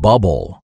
bubble.